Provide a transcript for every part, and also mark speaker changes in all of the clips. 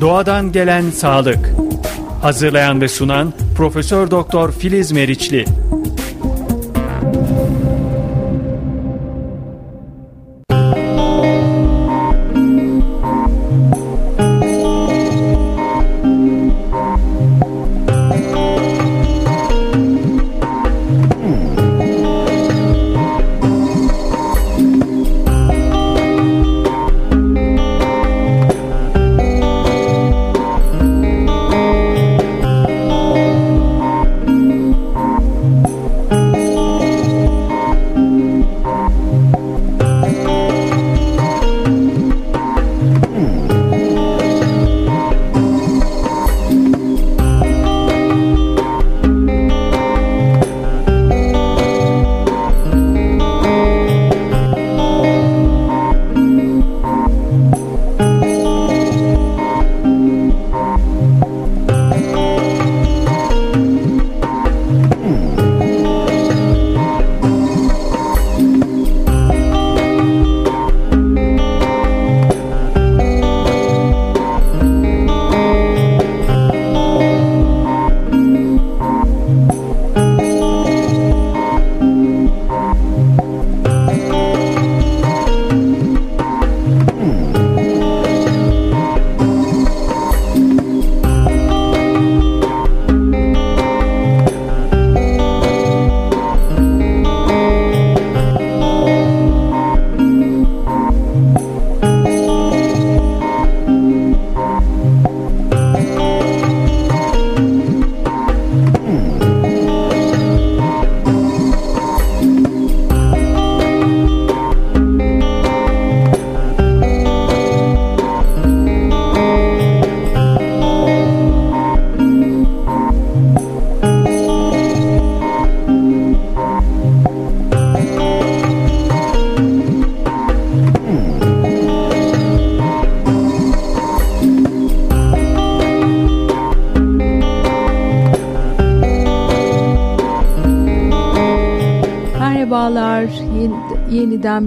Speaker 1: Doğadan gelen sağlık. Hazırlayan ve sunan Profesör Doktor Filiz Meriçli.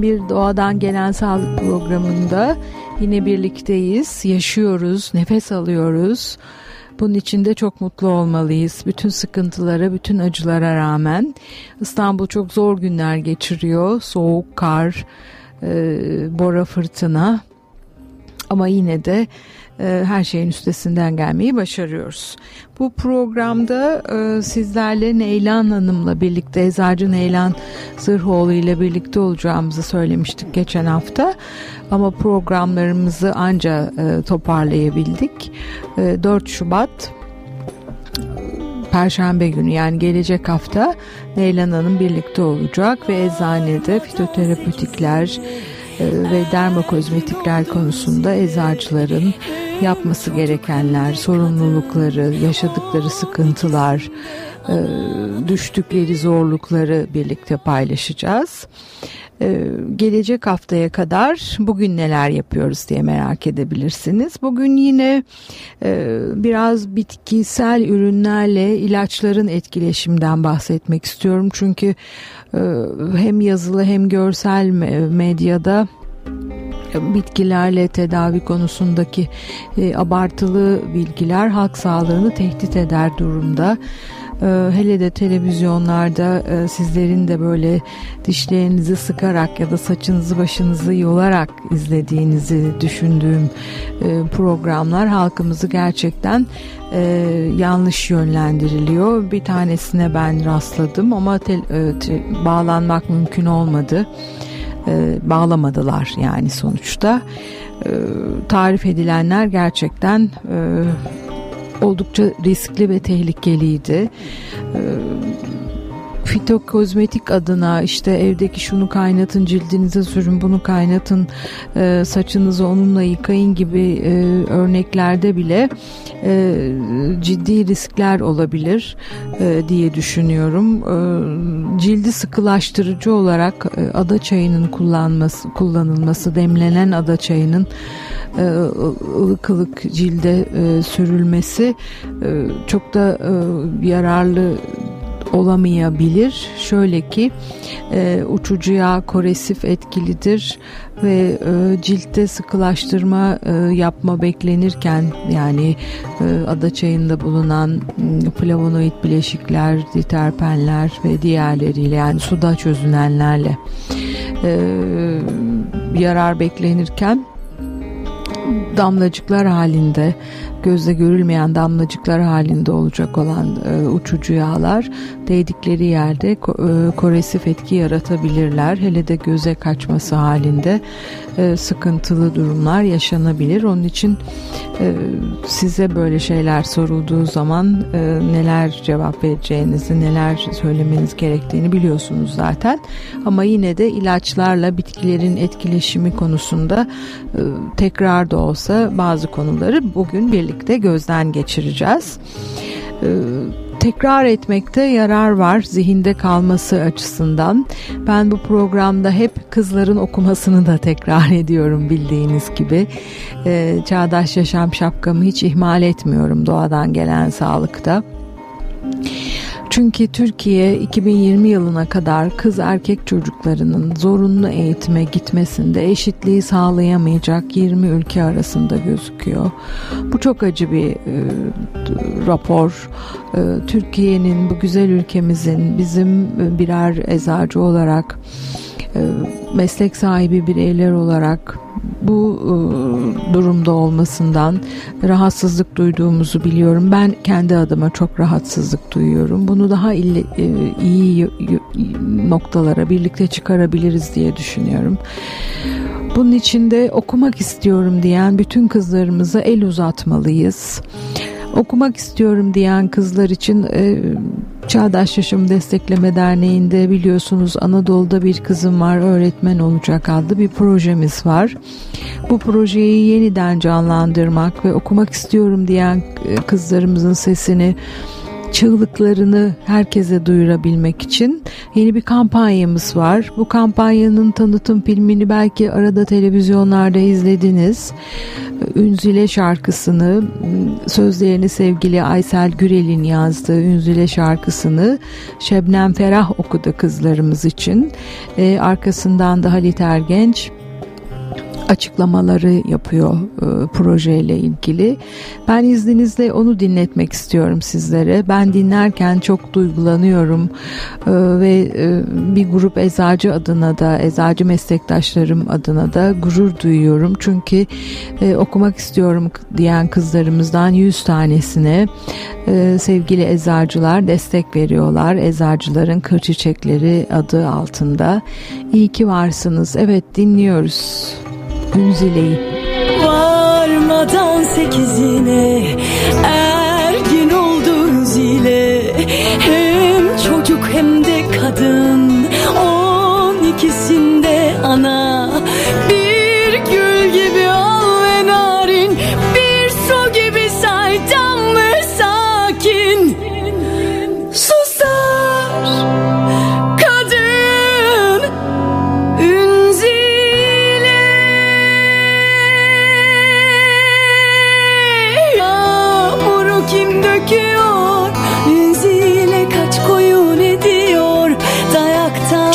Speaker 2: Bir doğadan gelen sağlık programında yine birlikteyiz, yaşıyoruz, nefes alıyoruz. Bunun için de çok mutlu olmalıyız. Bütün sıkıntılara, bütün acılara rağmen İstanbul çok zor günler geçiriyor. Soğuk, kar, e, bora fırtına. Ama yine de her şeyin üstesinden gelmeyi başarıyoruz. Bu programda e, sizlerle Neylan Hanım'la birlikte Eczacı Neylan Zırhoğlu ile birlikte olacağımızı söylemiştik geçen hafta. Ama programlarımızı anca e, toparlayabildik. 4 Şubat Perşembe günü yani gelecek hafta Neylan Hanım birlikte olacak ve eczanede fitoterapötikler, ve dermokozmetikler konusunda eczacıların yapması gerekenler, sorumlulukları, yaşadıkları sıkıntılar, e, düştükleri zorlukları birlikte paylaşacağız. E, gelecek haftaya kadar bugün neler yapıyoruz diye merak edebilirsiniz. Bugün yine e, biraz bitkisel ürünlerle ilaçların etkileşimden bahsetmek istiyorum. Çünkü hem yazılı hem görsel medyada bitkilerle tedavi konusundaki e, abartılı bilgiler halk sağlığını tehdit eder durumda. E, hele de televizyonlarda e, sizlerin de böyle dişlerinizi sıkarak ya da saçınızı başınızı yolarak izlediğinizi düşündüğüm e, programlar halkımızı gerçekten e, yanlış yönlendiriliyor. Bir tanesine ben rastladım ama tel, e, te, bağlanmak mümkün olmadı e, bağlamadılar yani sonuçta. E, tarif edilenler gerçekten e, oldukça riskli ve tehlikeliydi. E, fitokozmetik adına işte evdeki şunu kaynatın cildinize sürün bunu kaynatın e, saçınızı onunla yıkayın gibi e, örneklerde bile e, ciddi riskler olabilir e, diye düşünüyorum. E, cildi sıkılaştırıcı olarak e, ada çayının kullanması kullanılması demlenen ada çayının e, ılık ılık cilde e, sürülmesi e, çok da e, yararlı olamayabilir. Şöyle ki e, uçucu yağ koresif etkilidir. ve e, ciltte sıkılaştırma e, yapma beklenirken yani e, ada çayında bulunan e, flavonoid bileşikler, diterpenler ve diğerleriyle yani suda çözünenlerle e, yarar beklenirken damlacıklar halinde gözle görülmeyen damlacıklar halinde olacak olan e, uçucu yağlar değdikleri yerde e, koresif etki yaratabilirler. Hele de göze kaçması halinde e, sıkıntılı durumlar yaşanabilir. Onun için e, size böyle şeyler sorulduğu zaman e, neler cevap vereceğinizi, neler söylemeniz gerektiğini biliyorsunuz zaten. Ama yine de ilaçlarla bitkilerin etkileşimi konusunda e, tekrar da olsa bazı konuları bugün birlikte gözden geçireceğiz. E, tekrar etmekte yarar var zihinde kalması açısından. Ben bu programda hep kızların okumasını da tekrar ediyorum bildiğiniz gibi. Ee, çağdaş yaşam şapkamı hiç ihmal etmiyorum doğadan gelen sağlıkta. Çünkü Türkiye 2020 yılına kadar kız erkek çocuklarının zorunlu eğitime gitmesinde eşitliği sağlayamayacak 20 ülke arasında gözüküyor. Bu çok acı bir e, rapor. E, Türkiye'nin bu güzel ülkemizin bizim birer eczacı olarak e, meslek sahibi bireyler olarak bu e, durumda olmasından rahatsızlık duyduğumuzu biliyorum. Ben kendi adıma çok rahatsızlık duyuyorum. Bunu daha e, iyi noktalara birlikte çıkarabiliriz diye düşünüyorum. Bunun için de okumak istiyorum diyen bütün kızlarımıza el uzatmalıyız. Okumak istiyorum diyen kızlar için e, Çağdaş Yaşam Destekleme Derneği'nde biliyorsunuz Anadolu'da bir kızım var öğretmen olacak adlı bir projemiz var. Bu projeyi yeniden canlandırmak ve okumak istiyorum diyen e, kızlarımızın sesini çığlıklarını herkese duyurabilmek için yeni bir kampanyamız var. Bu kampanyanın tanıtım filmini belki arada televizyonlarda izlediniz. Ünzile şarkısını sözlerini sevgili Aysel Gürel'in yazdığı Ünzile şarkısını Şebnem Ferah okudu kızlarımız için. Ee, arkasından da Halit Ergenç açıklamaları yapıyor e, projeyle ilgili. Ben izninizle onu dinletmek istiyorum sizlere. Ben dinlerken çok duygulanıyorum e, ve e, bir grup eczacı adına da eczacı meslektaşlarım adına da gurur duyuyorum. Çünkü e, okumak istiyorum diyen kızlarımızdan 100 tanesine e, sevgili eczacılar destek veriyorlar. Eczacıların kır çiçekleri adı altında. İyi ki varsınız. Evet dinliyoruz. Günzile'yi.
Speaker 3: Varmadan sekizine ergin oldu zile Hem çocuk hem de kadın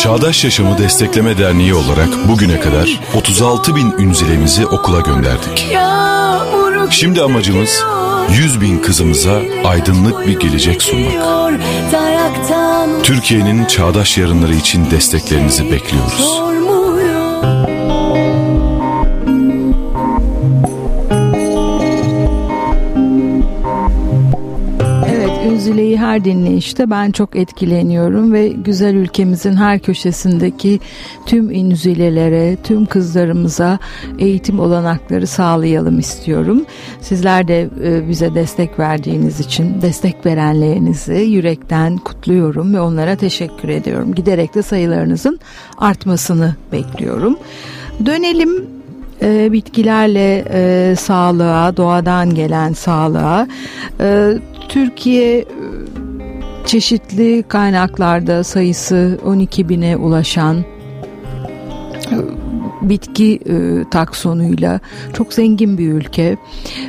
Speaker 4: Çağdaş Yaşamı Destekleme Derneği olarak bugüne kadar 36 bin ünzilemizi okula gönderdik. Şimdi amacımız 100 bin kızımıza aydınlık bir gelecek sunmak. Türkiye'nin çağdaş yarınları için desteklerinizi bekliyoruz.
Speaker 2: Züle'yi her dinleyişte ben çok etkileniyorum ve güzel ülkemizin her köşesindeki tüm inzilelere, tüm kızlarımıza eğitim olanakları sağlayalım istiyorum. Sizler de e, bize destek verdiğiniz için destek verenlerinizi yürekten kutluyorum ve onlara teşekkür ediyorum. Giderek de sayılarınızın artmasını bekliyorum. Dönelim e, bitkilerle e, sağlığa, doğadan gelen sağlığa. E, Türkiye çeşitli kaynaklarda sayısı 12 bine ulaşan bitki e, taksonuyla çok zengin bir ülke.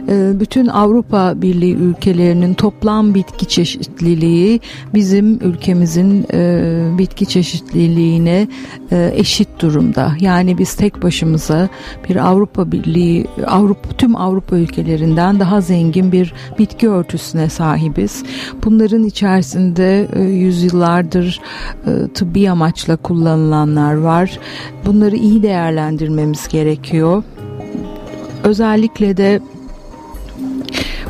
Speaker 2: E, bütün Avrupa Birliği ülkelerinin toplam bitki çeşitliliği bizim ülkemizin e, bitki çeşitliliğine e, eşit durumda. Yani biz tek başımıza bir Avrupa Birliği Avrupa tüm Avrupa ülkelerinden daha zengin bir bitki örtüsüne sahibiz. Bunların içerisinde e, yüzyıllardır e, tıbbi amaçla kullanılanlar var. Bunları iyi değerlendirmemiz gerekiyor. Özellikle de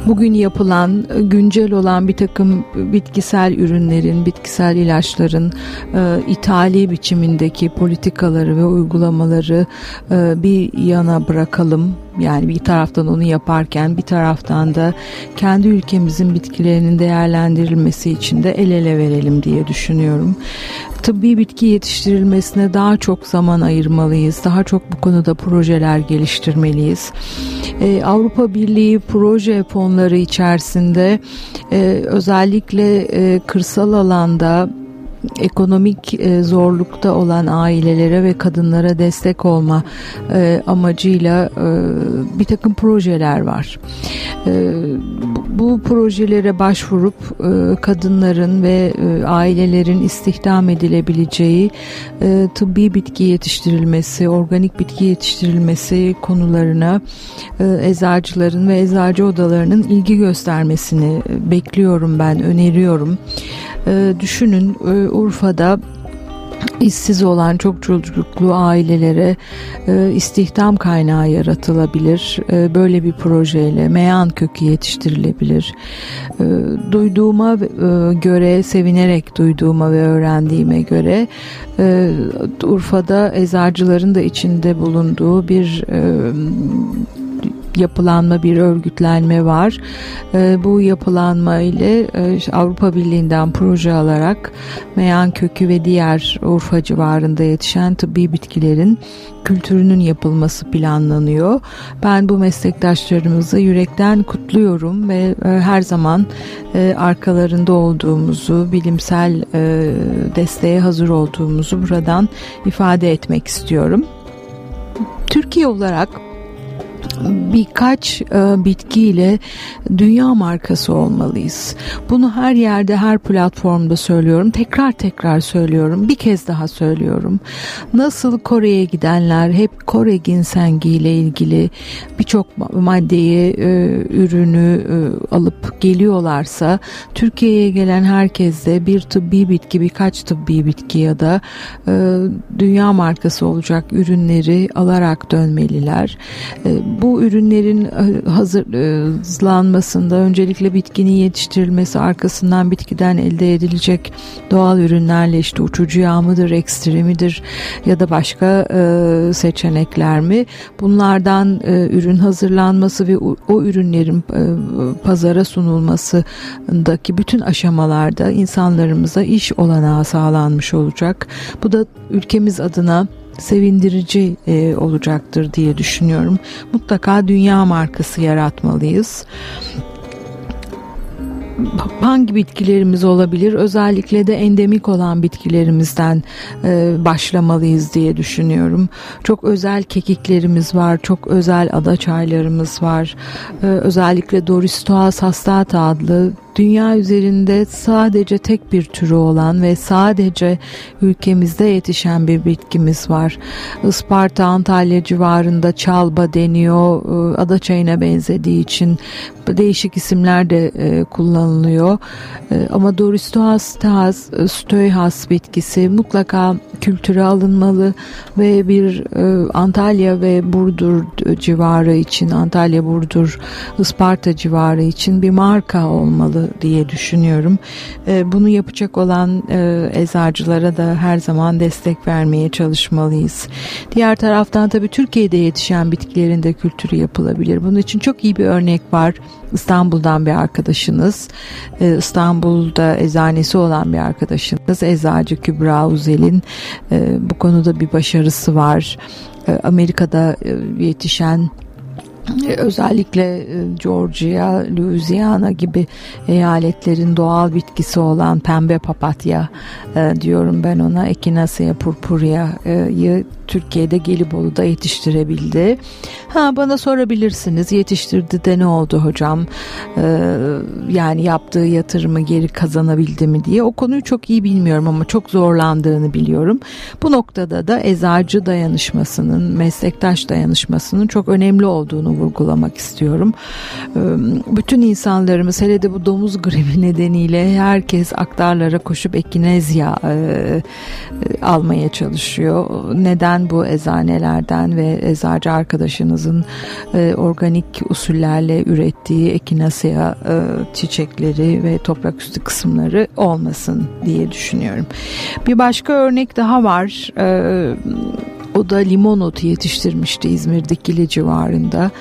Speaker 2: bugün yapılan güncel olan bir takım bitkisel ürünlerin, bitkisel ilaçların e, ithali biçimindeki politikaları ve uygulamaları e, bir yana bırakalım. Yani bir taraftan onu yaparken bir taraftan da kendi ülkemizin bitkilerinin değerlendirilmesi için de el ele verelim diye düşünüyorum. Tıbbi bitki yetiştirilmesine daha çok zaman ayırmalıyız. Daha çok bu konuda projeler geliştirmeliyiz. Ee, Avrupa Birliği proje fonları içerisinde e, özellikle e, kırsal alanda ekonomik e, zorlukta olan ailelere ve kadınlara destek olma e, amacıyla e, bir takım projeler var. E, bu projelere başvurup e, kadınların ve e, ailelerin istihdam edilebileceği e, tıbbi bitki yetiştirilmesi, organik bitki yetiştirilmesi konularına e, eczacıların ve eczacı odalarının ilgi göstermesini bekliyorum ben, öneriyorum. E, düşünün e, Urfa'da işsiz olan çok çocuklu ailelere e, istihdam kaynağı yaratılabilir. E, böyle bir projeyle meyan kökü yetiştirilebilir. E, duyduğuma e, göre, sevinerek duyduğuma ve öğrendiğime göre e, Urfa'da eczacıların da içinde bulunduğu bir e, yapılanma bir örgütlenme var. E, bu yapılanma ile e, Avrupa Birliği'nden proje alarak meyan kökü ve diğer Urfa civarında yetişen tıbbi bitkilerin kültürünün yapılması planlanıyor. Ben bu meslektaşlarımızı yürekten kutluyorum ve e, her zaman e, arkalarında olduğumuzu, bilimsel desteğe hazır olduğumuzu buradan ifade etmek istiyorum. Türkiye olarak birkaç e, bitkiyle dünya markası olmalıyız. Bunu her yerde, her platformda söylüyorum. Tekrar tekrar söylüyorum. Bir kez daha söylüyorum. Nasıl Kore'ye gidenler hep Kore ginsengi ile ilgili birçok maddeyi, e, ürünü e, alıp geliyorlarsa Türkiye'ye gelen herkes de bir tıbbi bitki, birkaç tıbbi bitki ya da e, dünya markası olacak ürünleri alarak dönmeliler. E, bu ürünlerin e, hazırlanmasında öncelikle bitkinin yetiştirilmesi arkasından bitkiden elde edilecek doğal ürünlerle işte uçucu yağ mıdır, ekstremidir ya da başka e, seçenekler mi? Bunlardan e, ürün hazırlanması ve o, o ürünlerin e, pazara sunulmasındaki bütün aşamalarda insanlarımıza iş olanağı sağlanmış olacak. Bu da ülkemiz adına sevindirici e, olacaktır diye düşünüyorum. Mutlaka dünya markası yaratmalıyız hangi bitkilerimiz olabilir? Özellikle de endemik olan bitkilerimizden e, başlamalıyız diye düşünüyorum. Çok özel kekiklerimiz var, çok özel ada çaylarımız var. E, özellikle Doristoas hastata adlı dünya üzerinde sadece tek bir türü olan ve sadece ülkemizde yetişen bir bitkimiz var. Isparta, Antalya civarında çalba deniyor. E, ada çayına benzediği için değişik isimler de e, kullanılıyor. E, ama Doristoas tahas, Stöihas bitkisi mutlaka kültüre alınmalı ve bir Antalya ve Burdur civarı için, Antalya, Burdur, Isparta civarı için bir marka olmalı diye düşünüyorum. E, bunu yapacak olan e, eczacılara da her zaman destek vermeye çalışmalıyız. Diğer taraftan tabii Türkiye'de yetişen bitkilerin de kültürü yapılabilir. Bunun için çok iyi bir örnek var. İstanbul'dan bir arkadaşınız, e, İstanbul'da eczanesi olan bir arkadaşınız, Eczacı Kübra Uzel'in bu konuda bir başarısı var. Amerika'da yetişen e, özellikle e, Georgia, Louisiana gibi eyaletlerin doğal bitkisi olan pembe papatya e, diyorum ben ona Echinacea purpurea'yı Türkiye'de Gelibolu'da yetiştirebildi. Ha bana sorabilirsiniz yetiştirdi de ne oldu hocam? Yani yaptığı yatırımı geri kazanabildi mi diye. O konuyu çok iyi bilmiyorum ama çok zorlandığını biliyorum. Bu noktada da eczacı dayanışmasının, meslektaş dayanışmasının çok önemli olduğunu vurgulamak istiyorum. Ee, bütün insanlarımız hele de bu domuz gribi nedeniyle herkes aktarlara koşup ekinezya e, e, almaya çalışıyor. Neden bu eczanelerden ve eczacı arkadaşınızın e, organik usullerle ürettiği ekinasya çiçekleri ve toprak üstü kısımları olmasın diye düşünüyorum. Bir başka örnek daha var. O da limon otu yetiştirmişti İzmir civarında.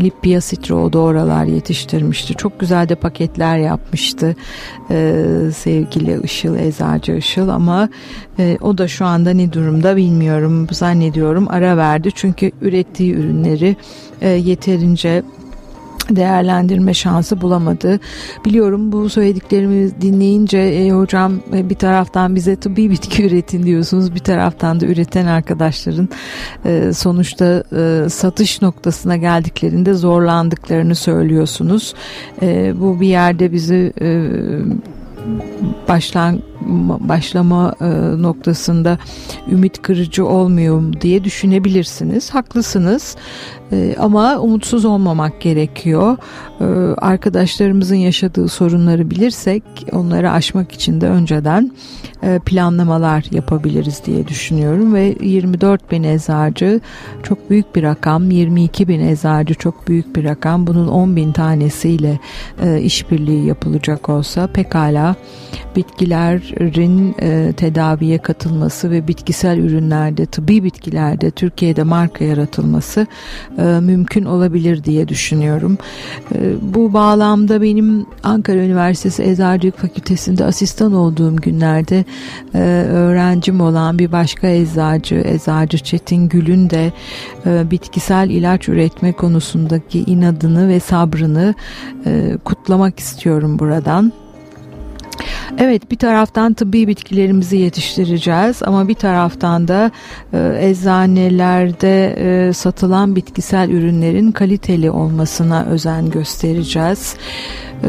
Speaker 2: Lippia citro da oralar yetiştirmişti. Çok güzel de paketler yapmıştı ee, sevgili Işıl, Eczacı Işıl ama e, o da şu anda ne durumda bilmiyorum. Zannediyorum ara verdi çünkü ürettiği ürünleri e, yeterince değerlendirme şansı bulamadı. Biliyorum bu söylediklerimi dinleyince e, hocam e, bir taraftan bize tıbbi bitki üretin diyorsunuz bir taraftan da üreten arkadaşların e, sonuçta e, satış noktasına geldiklerinde zorlandıklarını söylüyorsunuz. E, bu bir yerde bizi e, başlan başlama e, noktasında ümit kırıcı olmuyor diye düşünebilirsiniz. Haklısınız. E, ama umutsuz olmamak gerekiyor. E, arkadaşlarımızın yaşadığı sorunları bilirsek onları aşmak için de önceden e, planlamalar yapabiliriz diye düşünüyorum ve 24 bin eczacı çok büyük bir rakam 22 bin eczacı çok büyük bir rakam bunun 10 bin tanesiyle e, işbirliği yapılacak olsa pekala bitkilerin e, tedaviye katılması ve bitkisel ürünlerde tıbbi bitkilerde Türkiye'de marka yaratılması mümkün olabilir diye düşünüyorum. E, bu bağlamda benim Ankara Üniversitesi Eczacılık Fakültesi'nde asistan olduğum günlerde e, öğrencim olan bir başka eczacı, eczacı Çetin Gül'ün de e, bitkisel ilaç üretme konusundaki inadını ve sabrını e, kutlamak istiyorum buradan. Evet bir taraftan tıbbi bitkilerimizi yetiştireceğiz ama bir taraftan da e, eczanelerde e, satılan bitkisel ürünlerin kaliteli olmasına özen göstereceğiz. E,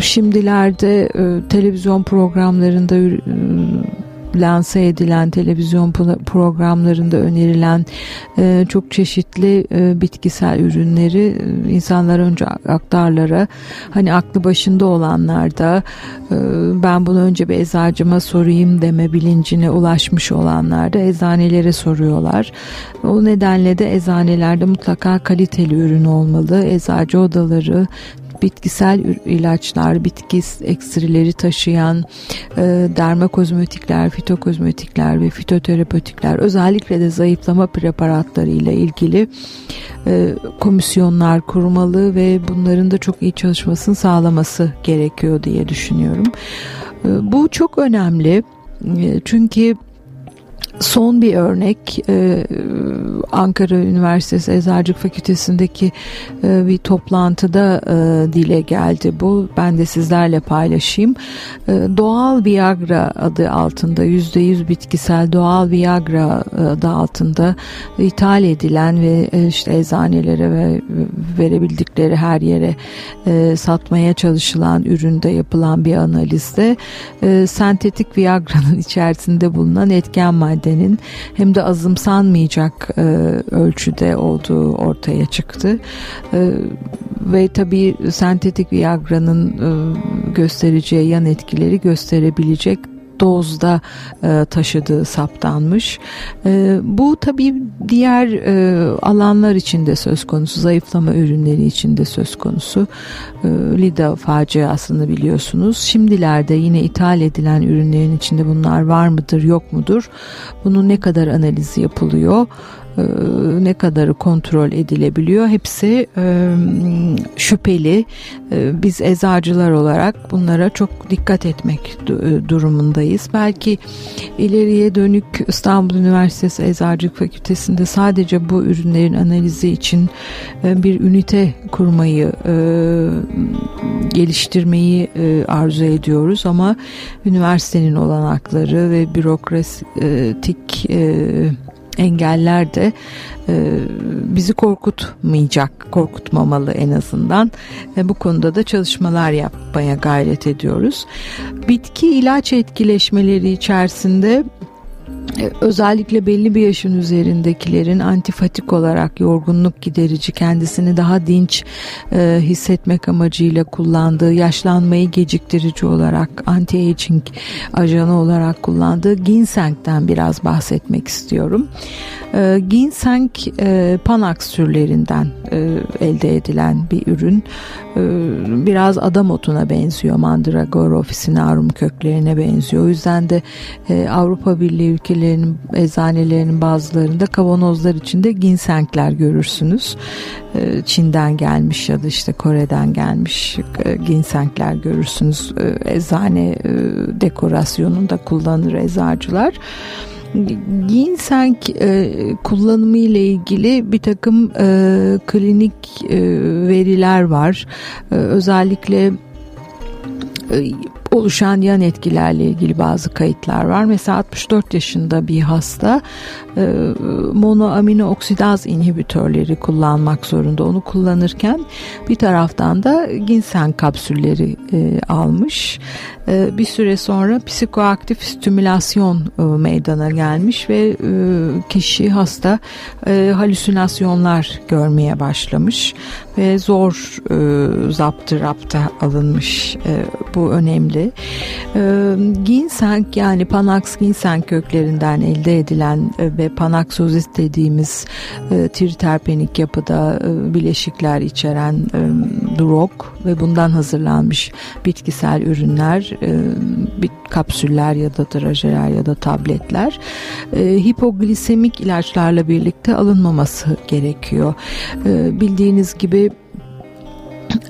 Speaker 2: şimdilerde e, televizyon programlarında e, lanse edilen televizyon programlarında önerilen e, çok çeşitli e, bitkisel ürünleri e, insanlar önce aktarlara hani aklı başında olanlar da e, ben bunu önce bir eczacıma sorayım deme bilincine ulaşmış olanlar da eczanelere soruyorlar. O nedenle de eczanelerde mutlaka kaliteli ürün olmalı. Eczacı odaları bitkisel ilaçlar, bitki ekstrileri taşıyan e, dermakozmetikler, fitokozmetikler ve fitoterapötikler özellikle de zayıflama preparatları ile ilgili e, komisyonlar kurmalı ve bunların da çok iyi çalışmasını sağlaması gerekiyor diye düşünüyorum. E, bu çok önemli. E, çünkü Son bir örnek e, Ankara Üniversitesi Eczacılık Fakültesindeki e, bir toplantıda e, dile geldi bu. Ben de sizlerle paylaşayım. Doğal Viagra adı altında %100 bitkisel doğal Viagra adı altında ithal edilen ve işte eczanelere ve verebildikleri her yere satmaya çalışılan üründe yapılan bir analizde sentetik Viagra'nın içerisinde bulunan etken madde maddenin hem de azımsanmayacak e, ölçüde olduğu ortaya çıktı. E, ve tabii sentetik Viagra'nın e, göstereceği yan etkileri gösterebilecek dozda e, taşıdığı saptanmış. E, bu tabii diğer e, alanlar içinde söz konusu, zayıflama ürünleri içinde söz konusu. E, Lida faciasını biliyorsunuz. Şimdilerde yine ithal edilen ürünlerin içinde bunlar var mıdır, yok mudur? Bunun ne kadar analizi yapılıyor? Ne kadarı kontrol edilebiliyor hepsi şüpheli. Biz eczacılar olarak bunlara çok dikkat etmek durumundayız. Belki ileriye dönük İstanbul Üniversitesi Eczacılık Fakültesi'nde sadece bu ürünlerin analizi için bir ünite kurmayı geliştirmeyi arzu ediyoruz ama üniversitenin olanakları ve bürokratik engeller de e, bizi korkutmayacak, korkutmamalı en azından. E, bu konuda da çalışmalar yapmaya gayret ediyoruz. Bitki ilaç etkileşmeleri içerisinde özellikle belli bir yaşın üzerindekilerin antifatik olarak yorgunluk giderici kendisini daha dinç e, hissetmek amacıyla kullandığı yaşlanmayı geciktirici olarak anti-aging ajanı olarak kullandığı ginseng'den biraz bahsetmek istiyorum. E, ginseng e, Panax türlerinden e, elde edilen bir ürün. E, biraz adam otuna benziyor. Mandragora officinarum köklerine benziyor. O yüzden de e, Avrupa Birliği ülkelerinin eczanelerinin bazılarında kavanozlar içinde ginsengler görürsünüz. E, Çin'den gelmiş ya da işte Kore'den gelmiş e, ginsengler görürsünüz. E, eczane e, dekorasyonunda kullanır eczacılar ginseng e, kullanımı ile ilgili bir takım e, klinik e, veriler var. E, özellikle e, oluşan yan etkilerle ilgili bazı kayıtlar var. Mesela 64 yaşında bir hasta e, monoamino oksidaz inhibitörleri kullanmak zorunda. Onu kullanırken bir taraftan da ginseng kapsülleri e, almış. E, bir süre sonra psikoaktif stimülasyon e, meydana gelmiş ve e, kişi hasta e, halüsinasyonlar görmeye başlamış ve zor e, zaptı rapta alınmış. E, bu önemli. E, ginseng yani Panax ginseng köklerinden elde edilen e, ve Panaxozis dediğimiz e, triterpenik yapıda e, bileşikler içeren e, drog ve bundan hazırlanmış bitkisel ürünler, e, bir kapsüller ya da drajeler ya da tabletler e, hipoglisemik ilaçlarla birlikte alınmaması gerekiyor. E, bildiğiniz gibi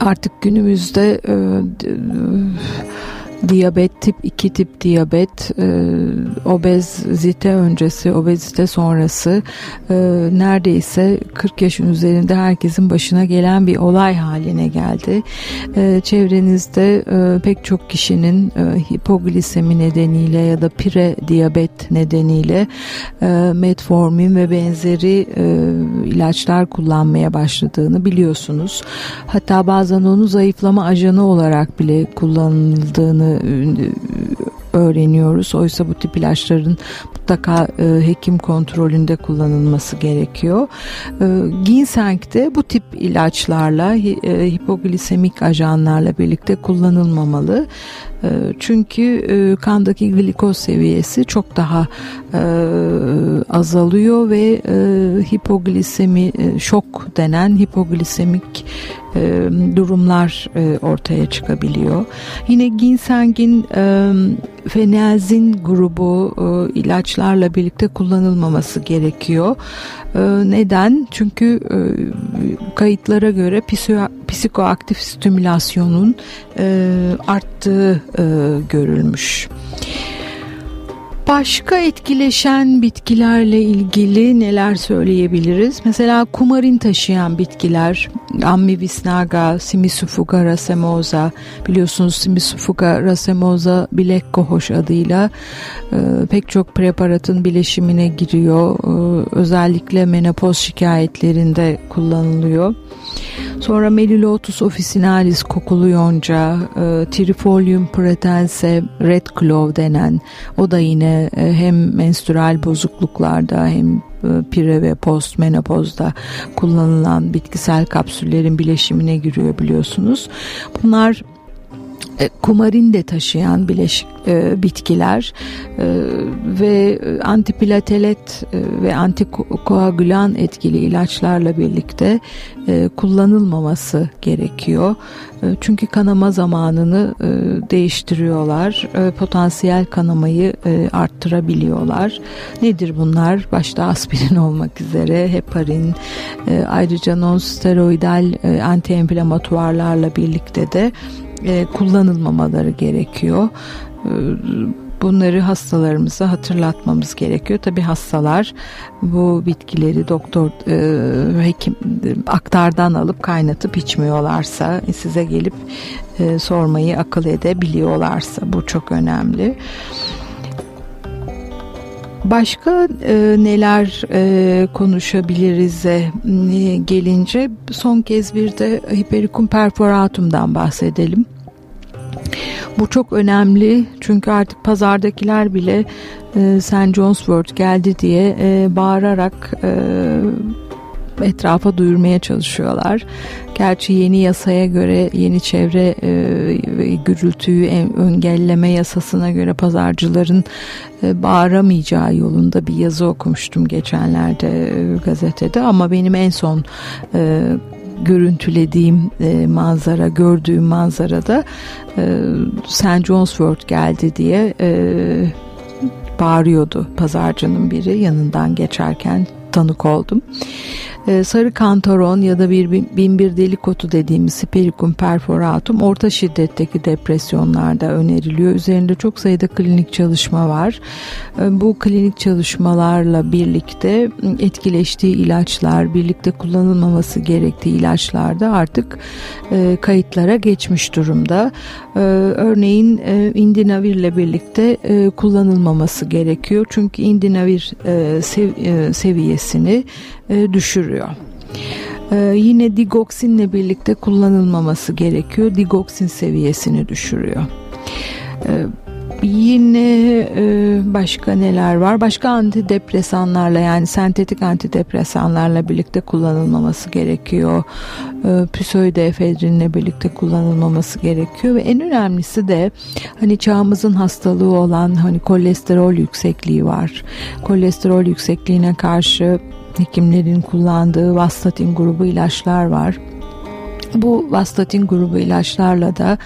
Speaker 2: artık günümüzde e, diyabet tip 2 tip diyabet e, obezite öncesi obezite sonrası e, neredeyse 40 yaşın üzerinde herkesin başına gelen bir olay haline geldi. E, çevrenizde e, pek çok kişinin e, hipoglisemi nedeniyle ya da pire diyabet nedeniyle e, metformin ve benzeri e, ilaçlar kullanmaya başladığını biliyorsunuz. Hatta bazen onu zayıflama ajanı olarak bile kullanıldığını öğreniyoruz. Oysa bu tip ilaçların mutlaka e, hekim kontrolünde kullanılması gerekiyor. E, ginseng de bu tip ilaçlarla e, hipoglisemik ajanlarla birlikte kullanılmamalı. E, çünkü e, kandaki glikoz seviyesi çok daha e, azalıyor ve e, hipoglisemi e, şok denen hipoglisemik e, durumlar e, ortaya çıkabiliyor. Yine ginsengin e, fenazin grubu e, ilaçlarla birlikte kullanılmaması gerekiyor. E, neden? Çünkü e, kayıtlara göre psiko, psikoaktif stimülasyonun e, arttığı e, görülmüş. Başka etkileşen bitkilerle ilgili neler söyleyebiliriz? Mesela kumarin taşıyan bitkiler, Ammivisnaga, Simisufuga racemosa, biliyorsunuz Simisufuga racemosa bilek kohoş adıyla e, pek çok preparatın bileşimine giriyor. E, özellikle menopoz şikayetlerinde kullanılıyor. Sonra Melilotus officinalis kokulu yonca, e, Trifolium pratense, red clove denen o da yine e, hem menstrual bozukluklarda hem e, pire ve post menopozda kullanılan bitkisel kapsüllerin bileşimine giriyor biliyorsunuz. Bunlar e, kumarin de taşıyan bileşik e, bitkiler e, ve antiplatelet e, ve antikoagülan etkili ilaçlarla birlikte e, kullanılmaması gerekiyor. E, çünkü kanama zamanını e, değiştiriyorlar. E, potansiyel kanamayı e, arttırabiliyorlar. Nedir bunlar? Başta aspirin olmak üzere heparin, e, ayrıca non steroidal e, antiinflamatuarlarla birlikte de e, kullanılmamaları gerekiyor. E, bunları hastalarımıza hatırlatmamız gerekiyor. Tabi hastalar bu bitkileri doktor e, hekim aktardan alıp kaynatıp içmiyorlarsa size gelip e, sormayı akıl edebiliyorlarsa bu çok önemli. Başka e, neler e, konuşabiliriz e, gelince son kez bir de hiperikum perforatum'dan bahsedelim. Bu çok önemli çünkü artık pazardakiler bile e, St. John's Wort geldi diye e, bağırarak e, etrafa duyurmaya çalışıyorlar. Gerçi yeni yasaya göre yeni çevre e, gürültüyü engelleme yasasına göre pazarcıların e, bağıramayacağı yolunda bir yazı okumuştum geçenlerde e, gazetede ama benim en son e, görüntülediğim e, manzara, gördüğüm manzarada e, St. John's Wort geldi diye e, bağırıyordu pazarcının biri yanından geçerken tanık oldum. Ee, sarı kantaron ya da bir binbir delik otu dediğimiz Spericum perforatum orta şiddetteki depresyonlarda öneriliyor. Üzerinde çok sayıda klinik çalışma var. Ee, bu klinik çalışmalarla birlikte etkileştiği ilaçlar, birlikte kullanılmaması gerektiği ilaçlarda artık e, kayıtlara geçmiş durumda. Ee, örneğin e, indinavir ile birlikte e, kullanılmaması gerekiyor. Çünkü indinavir seviyesini düşürüyor. Yine digoksinle birlikte kullanılmaması gerekiyor. Digoksin seviyesini düşürüyor. Yine e, başka neler var? Başka antidepresanlarla yani sentetik antidepresanlarla birlikte kullanılmaması gerekiyor. E, pseudoefedrinle birlikte kullanılmaması gerekiyor ve en önemlisi de hani çağımızın hastalığı olan hani kolesterol yüksekliği var. Kolesterol yüksekliğine karşı hekimlerin kullandığı vastatin grubu ilaçlar var. Bu vastatin grubu ilaçlarla da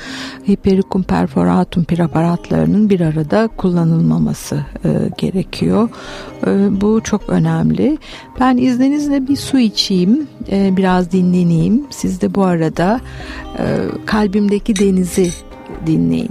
Speaker 2: hiperikum perforatum preparatlarının bir arada kullanılmaması e, gerekiyor. E, bu çok önemli. Ben izninizle bir su içeyim, e, biraz dinleneyim. Siz de bu arada e, kalbimdeki denizi dinleyin.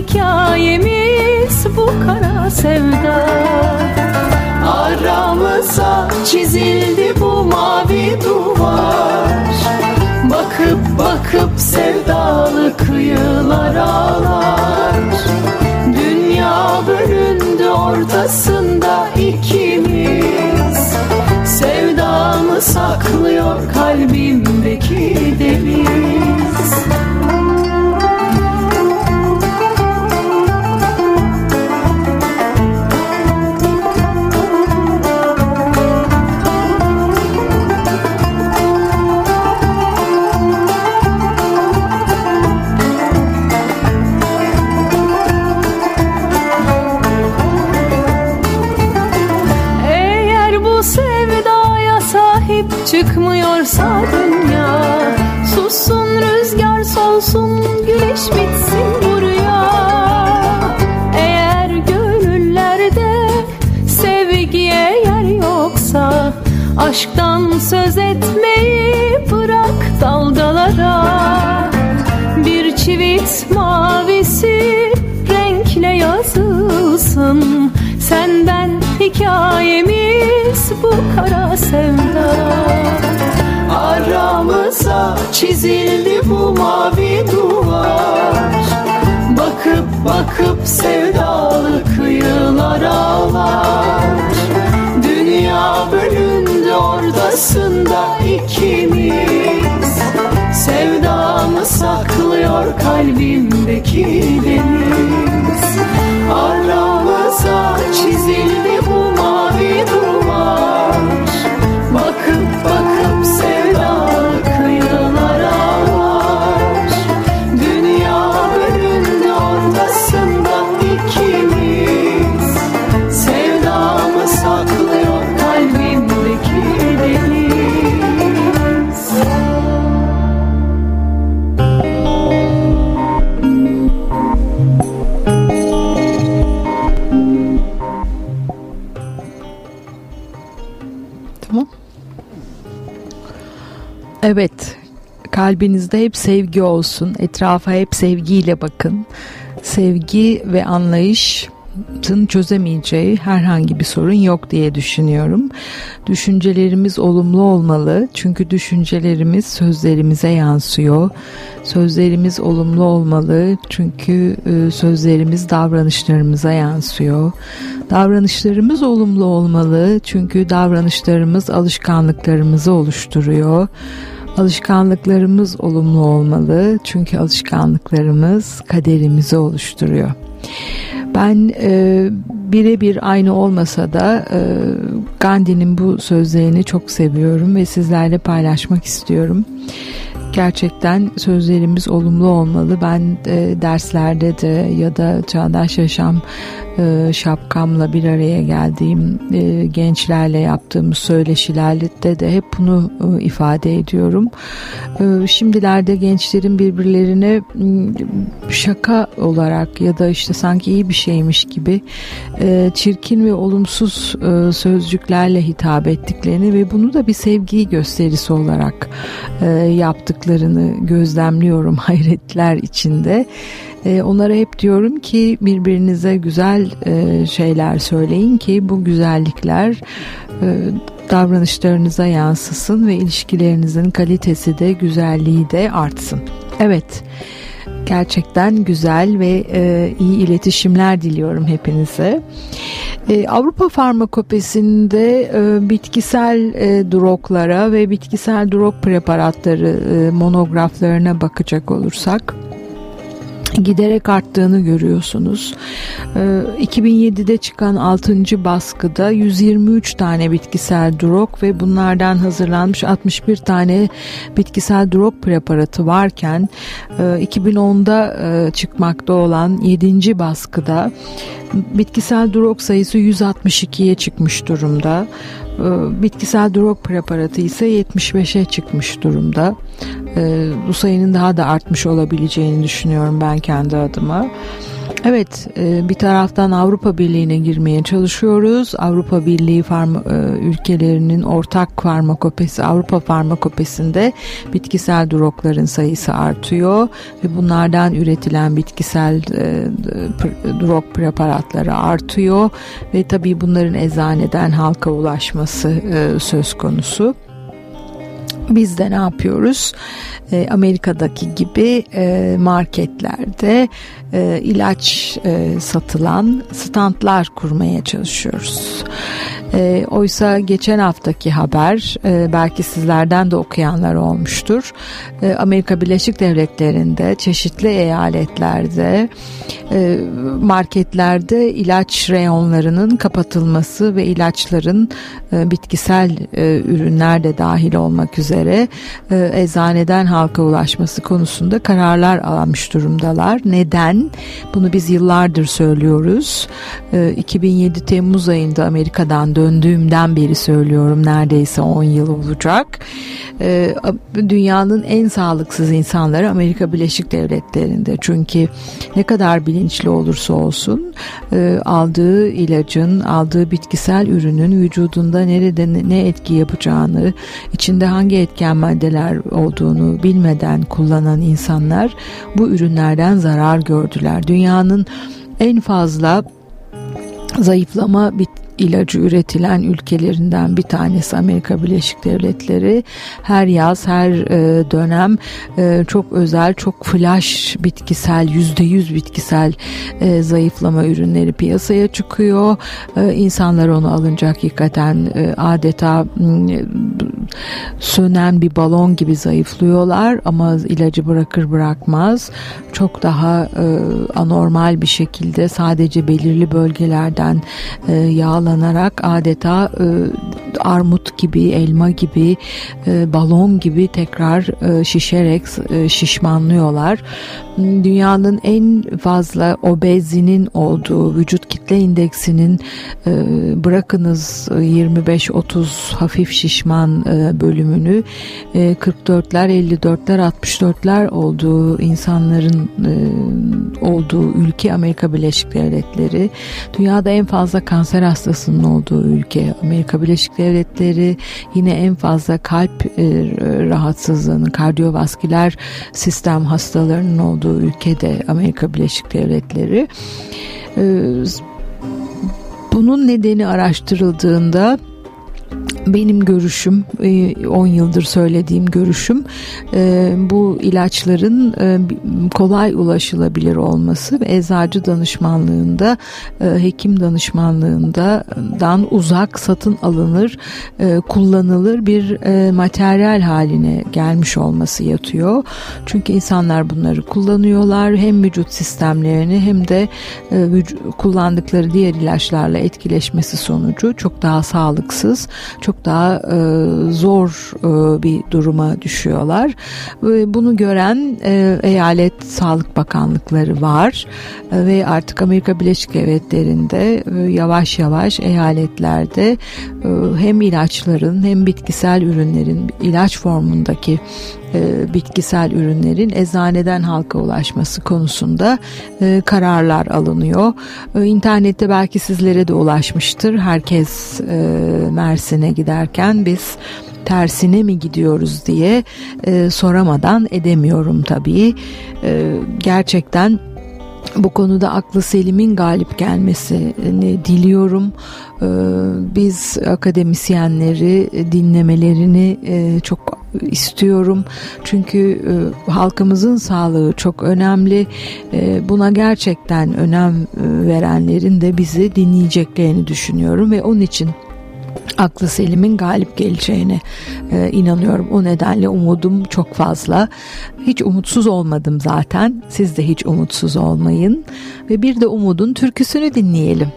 Speaker 3: hikayemiz bu kara sevda. Aramıza çizildi bu mavi duvar. Bakıp bakıp sevdalı kıyılar ağlar. Dünya bölündü ortasında ikimiz. Sevdamı saklıyor kalbimdeki deniz.
Speaker 5: Çıkmıyorsa dünya Sussun rüzgar solsun Güneş bitsin bu rüya. Eğer gönüllerde Sevgiye yer yoksa Aşktan söz etmeyi Bırak dalgalara. Hikayemiz bu kara sevda.
Speaker 3: Aramıza çizildi bu mavi duvar. Bakıp bakıp sevdalı kıyılar ağlar. Dünya bölündü ordasında ikimiz. Sevdamı saklıyor kalbimdeki deniz.
Speaker 2: Aramıza çizildi Kalbinizde hep sevgi olsun. Etrafa hep sevgiyle bakın. Sevgi ve anlayışın çözemeyeceği herhangi bir sorun yok diye düşünüyorum. Düşüncelerimiz olumlu olmalı. Çünkü düşüncelerimiz sözlerimize yansıyor. Sözlerimiz olumlu olmalı. Çünkü e, sözlerimiz davranışlarımıza yansıyor. Davranışlarımız olumlu olmalı çünkü davranışlarımız alışkanlıklarımızı oluşturuyor. Alışkanlıklarımız olumlu olmalı çünkü alışkanlıklarımız kaderimizi oluşturuyor. Ben e, birebir aynı olmasa da e, Gandhi'nin bu sözlerini çok seviyorum ve sizlerle paylaşmak istiyorum. Gerçekten sözlerimiz olumlu olmalı. Ben e, derslerde de ya da çağdaş yaşam e, şapkamla bir araya geldiğim e, gençlerle yaptığımız söyleşilerde de hep bunu e, ifade ediyorum. E, şimdilerde gençlerin birbirlerine şaka olarak ya da işte sanki iyi bir şeymiş gibi e, çirkin ve olumsuz e, sözcüklerle hitap ettiklerini ve bunu da bir sevgi gösterisi olarak e, yaptıklarını gözlemliyorum hayretler içinde. E, onlara hep diyorum ki birbirinize güzel e, şeyler söyleyin ki bu güzellikler e, davranışlarınıza yansısın ve ilişkilerinizin kalitesi de güzelliği de artsın. Evet gerçekten güzel ve e, iyi iletişimler diliyorum hepinize. E, Avrupa Farmakopesi'nde e, bitkisel e, ve bitkisel drog preparatları e, monograflarına bakacak olursak giderek arttığını görüyorsunuz. 2007'de çıkan 6. baskıda 123 tane bitkisel drog ve bunlardan hazırlanmış 61 tane bitkisel drog preparatı varken 2010'da çıkmakta olan 7. baskıda bitkisel drog sayısı 162'ye çıkmış durumda. Bitkisel drog preparatı ise 75'e çıkmış durumda. Bu sayının daha da artmış olabileceğini düşünüyorum ben kendi adıma. Evet bir taraftan Avrupa Birliği'ne girmeye çalışıyoruz. Avrupa Birliği farma, ülkelerinin ortak farmakopesi Avrupa Farmakopesi'nde bitkisel drogların sayısı artıyor ve bunlardan üretilen bitkisel drog preparatları artıyor ve tabii bunların eczaneden halka ulaşması söz konusu. Biz de ne yapıyoruz? E, Amerika'daki gibi e, marketlerde e, ilaç e, satılan standlar kurmaya çalışıyoruz. E, oysa geçen haftaki haber e, belki sizlerden de okuyanlar olmuştur. E, Amerika Birleşik Devletleri'nde çeşitli eyaletlerde e, marketlerde ilaç reyonlarının kapatılması ve ilaçların e, bitkisel e, ürünler de dahil olmak üzere e, eczaneden halka ulaşması konusunda kararlar almış durumdalar. Neden? Bunu biz yıllardır söylüyoruz. E, 2007 Temmuz ayında Amerika'dan döndüğümden beri söylüyorum neredeyse 10 yıl olacak. E, dünyanın en sağlıksız insanları Amerika Birleşik Devletleri'nde çünkü ne kadar bilinçli olursa olsun e, aldığı ilacın aldığı bitkisel ürünün vücudunda nerede ne etki yapacağını içinde hangi etken maddeler olduğunu bilmeden kullanan insanlar bu ürünlerden zarar gördüler. Dünyanın en fazla zayıflama bit ilacı üretilen ülkelerinden bir tanesi Amerika Birleşik Devletleri. Her yaz, her e, dönem e, çok özel, çok flash bitkisel, yüzde yüz bitkisel e, zayıflama ürünleri piyasaya çıkıyor. E, insanlar onu alınca hakikaten adeta sönen bir balon gibi zayıflıyorlar ama ilacı bırakır bırakmaz çok daha anormal bir şekilde sadece belirli bölgelerden e, yağlanarak adeta e, armut gibi, elma gibi, e, balon gibi tekrar e, şişerek e, şişmanlıyorlar. Dünyanın en fazla obezinin olduğu vücut kitle indeksinin e, bırakınız 25-30 hafif şişman e, bölümünü e, 44'ler, 54'ler, 64'ler olduğu insanların e, olduğu ülke Amerika Birleşik Devletleri. Dünyada en fazla kanser hastasının olduğu ülke Amerika Birleşik Devletleri. Yine en fazla kalp e, rahatsızlığının, kardiyovasküler sistem hastalarının olduğu ülkede Amerika Birleşik Devletleri. E, bunun nedeni araştırıldığında benim görüşüm 10 e, yıldır söylediğim görüşüm e, bu ilaçların e, kolay ulaşılabilir olması ve eczacı danışmanlığında hekim danışmanlığından uzak satın alınır kullanılır bir materyal haline gelmiş olması yatıyor. Çünkü insanlar bunları kullanıyorlar hem vücut sistemlerini hem de kullandıkları diğer ilaçlarla etkileşmesi sonucu çok daha sağlıksız çok daha e, zor e, bir duruma düşüyorlar. Ve bunu gören e, eyalet sağlık bakanlıkları var e, ve artık Amerika Birleşik Devletleri'nde e, yavaş yavaş eyaletlerde e, hem ilaçların hem bitkisel ürünlerin ilaç formundaki e, bitkisel ürünlerin eczaneden halka ulaşması konusunda e, kararlar alınıyor. E, internette belki sizlere de ulaşmıştır. Herkes e, Mersin'e giderken biz tersine mi gidiyoruz diye e, soramadan edemiyorum tabii. E, gerçekten bu konuda aklı selimin galip gelmesini diliyorum. Ee, biz akademisyenleri dinlemelerini e, çok istiyorum. Çünkü e, halkımızın sağlığı çok önemli. E, buna gerçekten önem verenlerin de bizi dinleyeceklerini düşünüyorum ve onun için aklı selimin galip geleceğine e, inanıyorum. O nedenle umudum çok fazla. Hiç umutsuz olmadım zaten. Siz de hiç umutsuz olmayın. Ve bir de umudun türküsünü dinleyelim.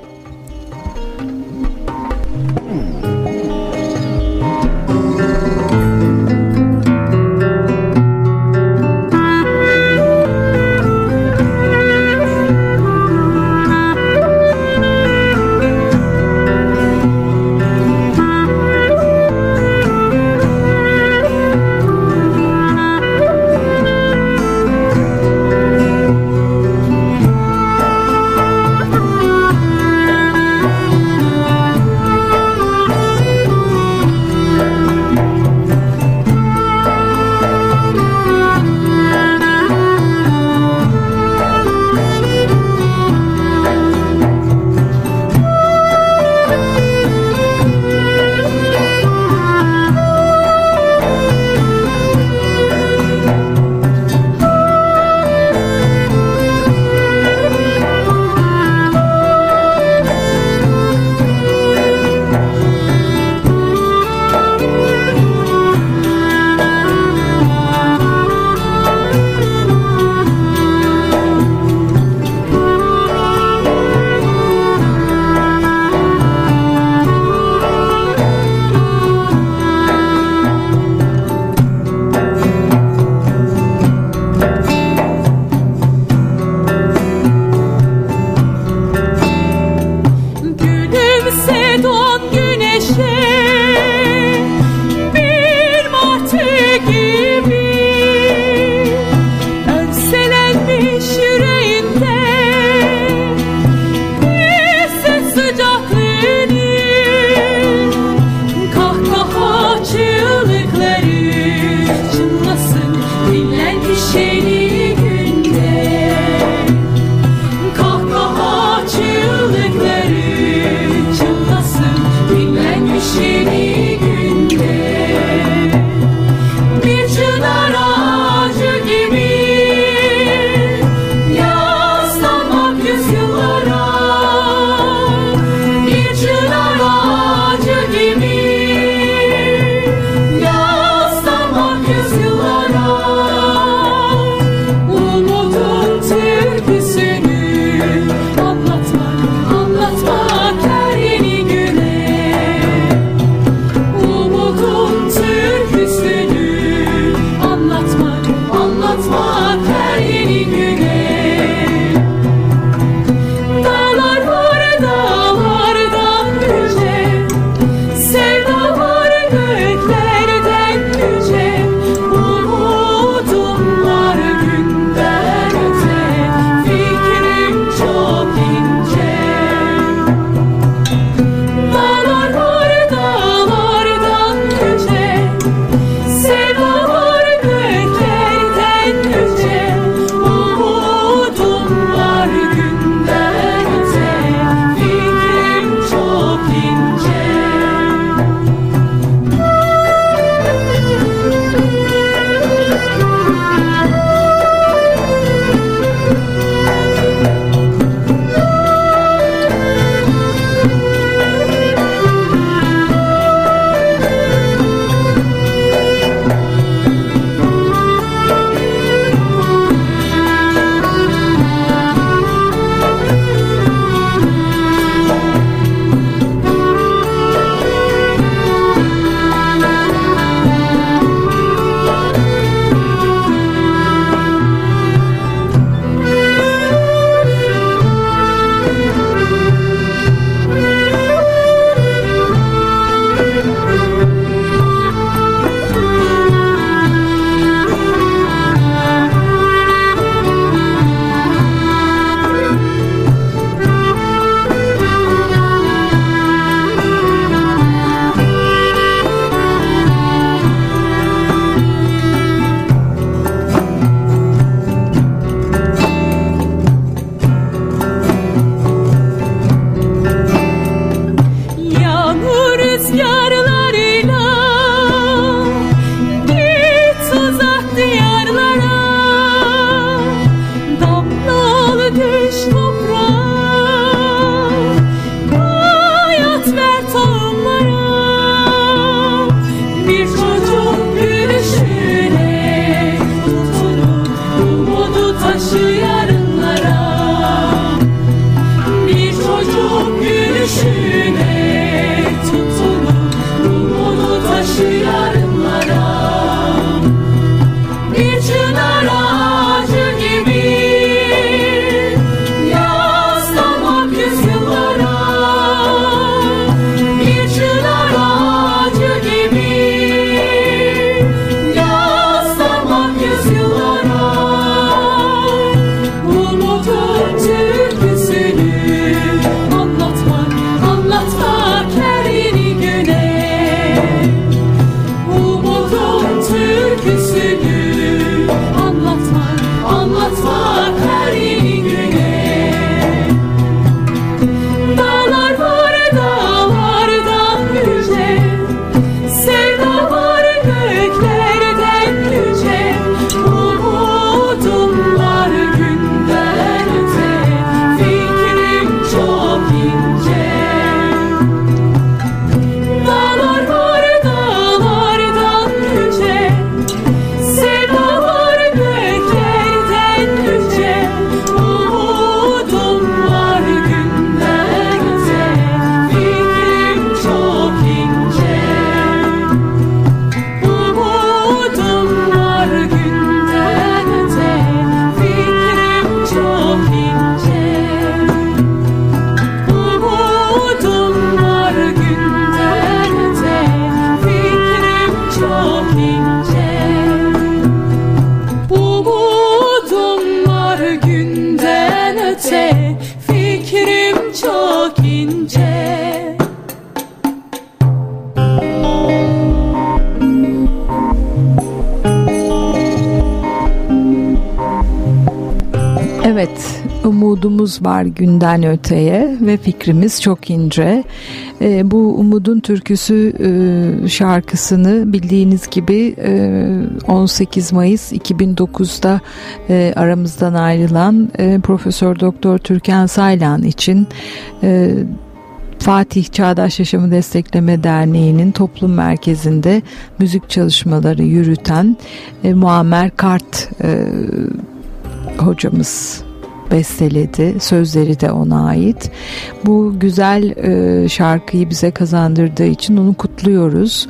Speaker 2: Var günden öteye ve fikrimiz çok ince. E, bu Umudun Türküsü e, şarkısını bildiğiniz gibi e, 18 Mayıs 2009'da e, aramızdan ayrılan e, Profesör Doktor Türkan Saylan için e, Fatih Çağdaş Yaşamı Destekleme Derneği'nin toplum merkezinde müzik çalışmaları yürüten e, Muammer Kart e, hocamız besteledi. Sözleri de ona ait. Bu güzel e, şarkıyı bize kazandırdığı için onu kutluyoruz.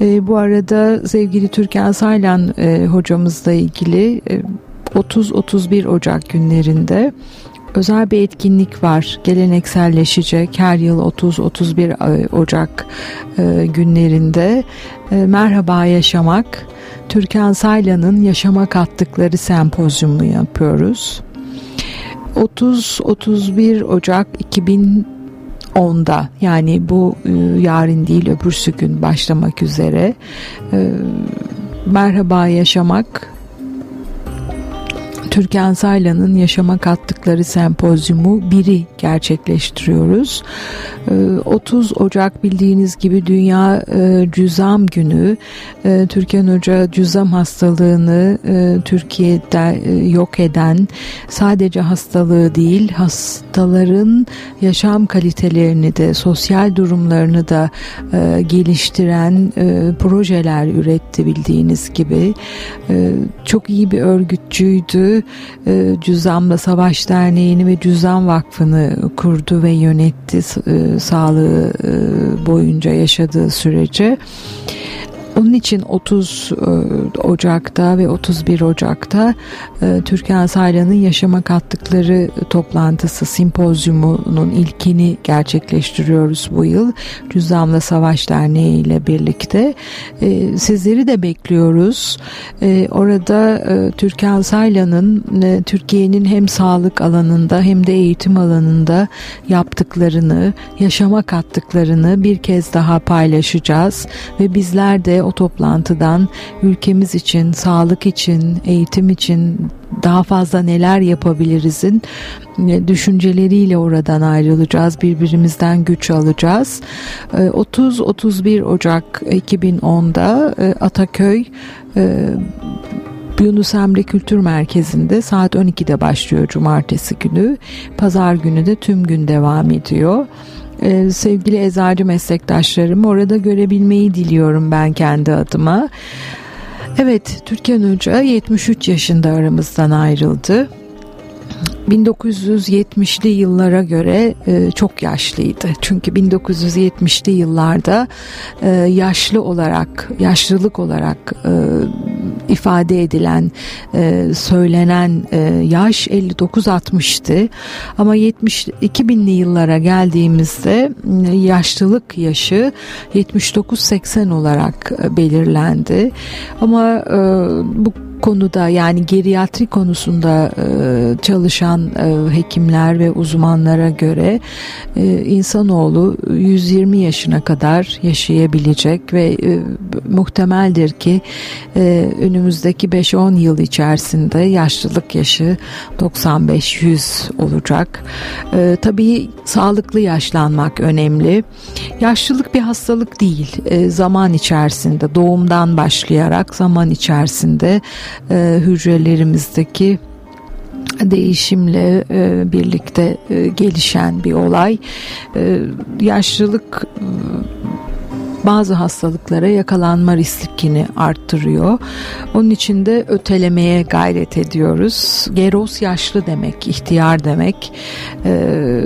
Speaker 2: E, bu arada sevgili Türkan Saylan e, hocamızla ilgili e, 30-31 Ocak günlerinde özel bir etkinlik var. Gelenekselleşecek her yıl 30-31 e, Ocak e, günlerinde e, Merhaba Yaşamak Türkan Saylan'ın yaşama kattıkları sempozyumunu yapıyoruz. 30-31 Ocak 2010'da yani bu e, yarın değil öbürsü gün başlamak üzere. E, Merhaba Yaşamak Türkan Saylan'ın yaşama kattıkları sempozyumu biri gerçekleştiriyoruz. 30 ee, Ocak bildiğiniz gibi Dünya e, Cüzam Günü. Ee, Türkan Hoca cüzam hastalığını e, Türkiye'de e, yok eden sadece hastalığı değil hastaların yaşam kalitelerini de sosyal durumlarını da geliştiren projeler üretti bildiğiniz gibi. Çok iyi bir örgütçüydü e, Cüzzam'la Savaş Derneği'ni ve Cüzzam Vakfı'nı kurdu ve yönetti e, sağlığı e, boyunca yaşadığı sürece. Onun için 30 e, Ocak'ta ve 31 Ocak'ta e, Türkan Saylan'ın yaşama kattıkları toplantısı simpozyumunun ilkini gerçekleştiriyoruz bu yıl. Cüzdanla Savaş Derneği ile birlikte. E, sizleri de bekliyoruz. Orada Türkan Saylan'ın Türkiye'nin hem sağlık alanında hem de eğitim alanında yaptıklarını, yaşama kattıklarını bir kez daha paylaşacağız ve bizler de o toplantıdan ülkemiz için, sağlık için, eğitim için daha fazla neler yapabilirizin e, düşünceleriyle oradan ayrılacağız. Birbirimizden güç alacağız. 30-31 e, Ocak 2010'da e, Ataköy Yunus Emre Kültür Merkezi'nde saat 12'de başlıyor cumartesi günü. Pazar günü de tüm gün devam ediyor e, sevgili eczacı meslektaşlarım orada görebilmeyi diliyorum ben kendi adıma. Evet Türkan Hoca 73 yaşında aramızdan ayrıldı. 1970'li yıllara göre e, çok yaşlıydı. Çünkü 1970'li yıllarda e, yaşlı olarak, yaşlılık olarak e, ifade edilen, e, söylenen e, yaş 59-60'tı. Ama 70 2000'li yıllara geldiğimizde e, yaşlılık yaşı 79-80 olarak e, belirlendi. Ama e, bu konuda yani geriatri konusunda e, çalışan e, hekimler ve uzmanlara göre e, insanoğlu 120 yaşına kadar yaşayabilecek ve e, muhtemeldir ki önümüzdeki 5-10 yıl içerisinde yaşlılık yaşı 95-100 olacak. Tabii sağlıklı yaşlanmak önemli. Yaşlılık bir hastalık değil. Zaman içerisinde doğumdan başlayarak zaman içerisinde e, hücrelerimizdeki değişimle e, birlikte e, gelişen bir olay. E, yaşlılık e, bazı hastalıklara yakalanma riskini arttırıyor. Onun için de ötelemeye gayret ediyoruz. Geros yaşlı demek, ihtiyar demek. Ee,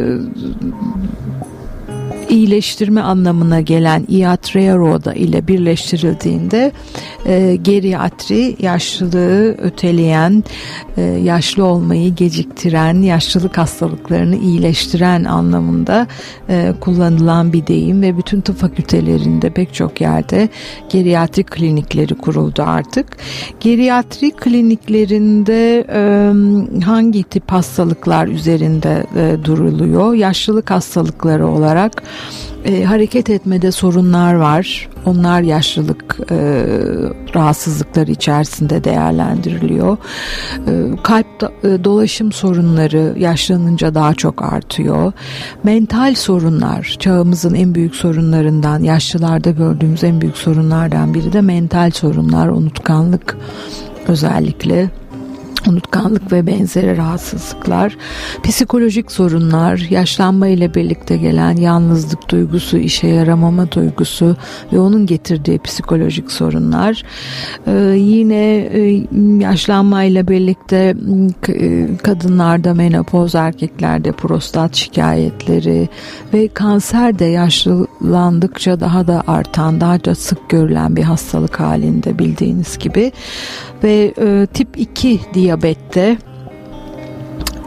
Speaker 2: iyileştirme anlamına gelen iatreo ile birleştirildiğinde e, geriatri yaşlılığı öteleyen, e, yaşlı olmayı geciktiren, yaşlılık hastalıklarını iyileştiren anlamında e, kullanılan bir deyim ve bütün tıp fakültelerinde pek çok yerde geriatri klinikleri kuruldu artık. Geriatri kliniklerinde e, hangi tip hastalıklar üzerinde e, duruluyor? Yaşlılık hastalıkları olarak e, hareket etmede sorunlar var. Onlar yaşlılık e, rahatsızlıkları içerisinde değerlendiriliyor. E, kalp da, e, dolaşım sorunları yaşlanınca daha çok artıyor. Mental sorunlar çağımızın en büyük sorunlarından, yaşlılarda gördüğümüz en büyük sorunlardan biri de mental sorunlar, unutkanlık özellikle unutkanlık ve benzeri rahatsızlıklar, psikolojik sorunlar, yaşlanma ile birlikte gelen yalnızlık duygusu, işe yaramama duygusu ve onun getirdiği psikolojik sorunlar, ee, yine e, yaşlanma ile birlikte e, kadınlarda menopoz, erkeklerde prostat şikayetleri ve kanser de yaşlandıkça daha da artan, daha da sık görülen bir hastalık halinde bildiğiniz gibi ve e, tip 2 diyabette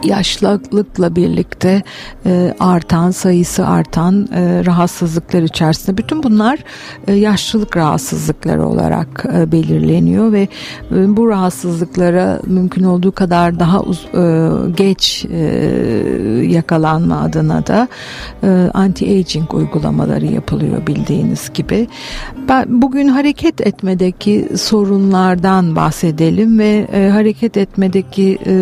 Speaker 2: yaşlılıkla birlikte e, artan sayısı artan e, rahatsızlıklar içerisinde bütün bunlar e, yaşlılık rahatsızlıkları olarak e, belirleniyor ve e, bu rahatsızlıklara mümkün olduğu kadar daha uz, e, geç e, yakalanma adına da e, anti-aging uygulamaları yapılıyor bildiğiniz gibi. Ben bugün hareket etmedeki sorunlardan bahsedelim ve e, hareket etmedeki e,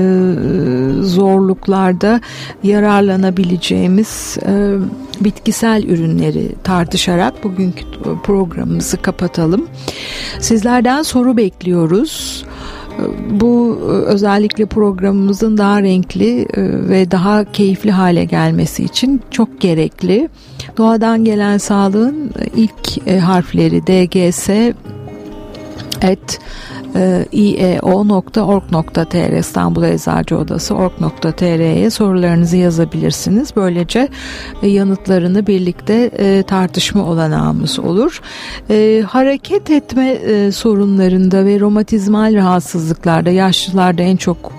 Speaker 2: zor zorluklarda yararlanabileceğimiz e, bitkisel ürünleri tartışarak bugünkü programımızı kapatalım. Sizlerden soru bekliyoruz. Bu özellikle programımızın daha renkli e, ve daha keyifli hale gelmesi için çok gerekli. Doğadan gelen sağlığın ilk e, harfleri DGS et ieo.org.tr İstanbul Eczacı Odası org.tr'ye sorularınızı yazabilirsiniz. Böylece e, yanıtlarını birlikte e, tartışma olanağımız olur. E, hareket etme sorunlarında ve romatizmal rahatsızlıklarda yaşlılarda en çok